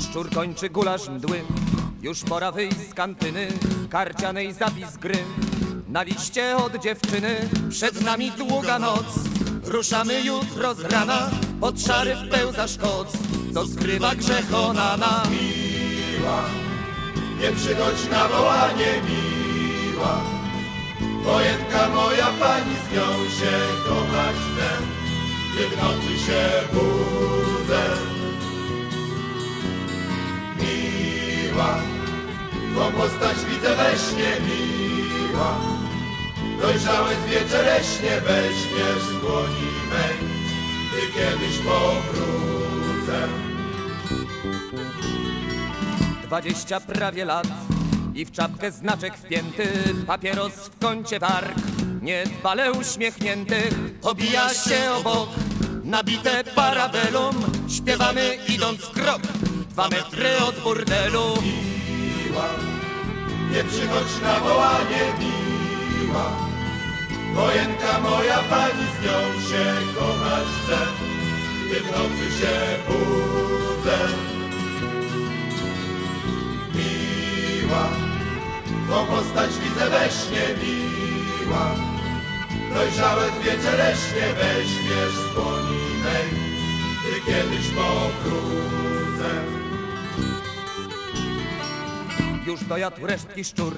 Szczur kończy gulasz mdły, już pora wyjść z kantyny, karcianej zapis gry. Na liście od dziewczyny, przed nami długa noc. Ruszamy jutro z rana, pod szary wpełzasz koc, co skrywa grzech onana. Nie przychodź na wołanie miła Wojenka moja pani z nią się kochać chcę Gdy w nocy się postać widzę we śnie miła. Dojrzałe dwie czereśnie weźmiesz z dłoni mej Gdy kiedyś powrócę. Dwadzieścia prawie lat i w czapkę znaczek wpięty, papieros w kącie warg, niedbale uśmiechnięty, obija się obok, nabite parabelum, śpiewamy idąc w krok, dwa metry od burdelu. miła, nie przychodź na wołanie miła. Wojenka moja pani z nią się kochać chce, gdy w nocy się budzę. Miła, twą postać widzę we śnie miła. Dojrzałe dwie czereśnie weźmiesz z dłoni mej, gdy kiedyś powrócę. Już dojadł resztki szczur,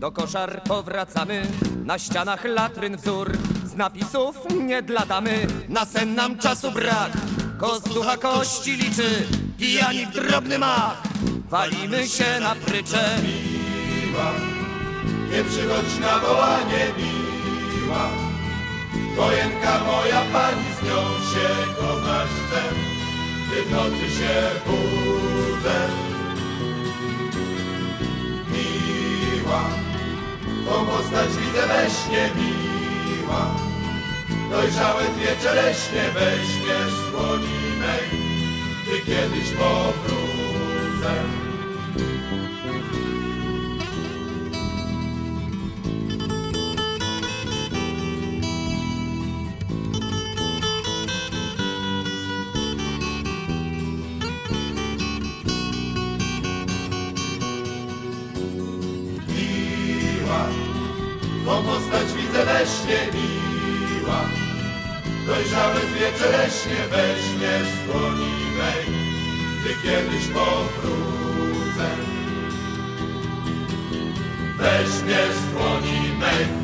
do koszar powracamy, na ścianach latryn wzór, z napisów nie dla damy, na sen nam czasu brak, kostucha kości liczy, pijani w drobny mach, walimy się na prycze. miła, nie przychodź na wołanie miła. Wojenka moja pani z nią się kochać gdy w nocy się budzę. Widzę we śnie miła. Dojrzałe dwie czereśnie weźmiesz z gdy kiedyś powrócę. Twą postać widzę we śnie miła. Dojrzałe wieczereśnie weźmiesz dłoni mej, gdy kiedyś powrócę. Weźmiesz dłoni mej,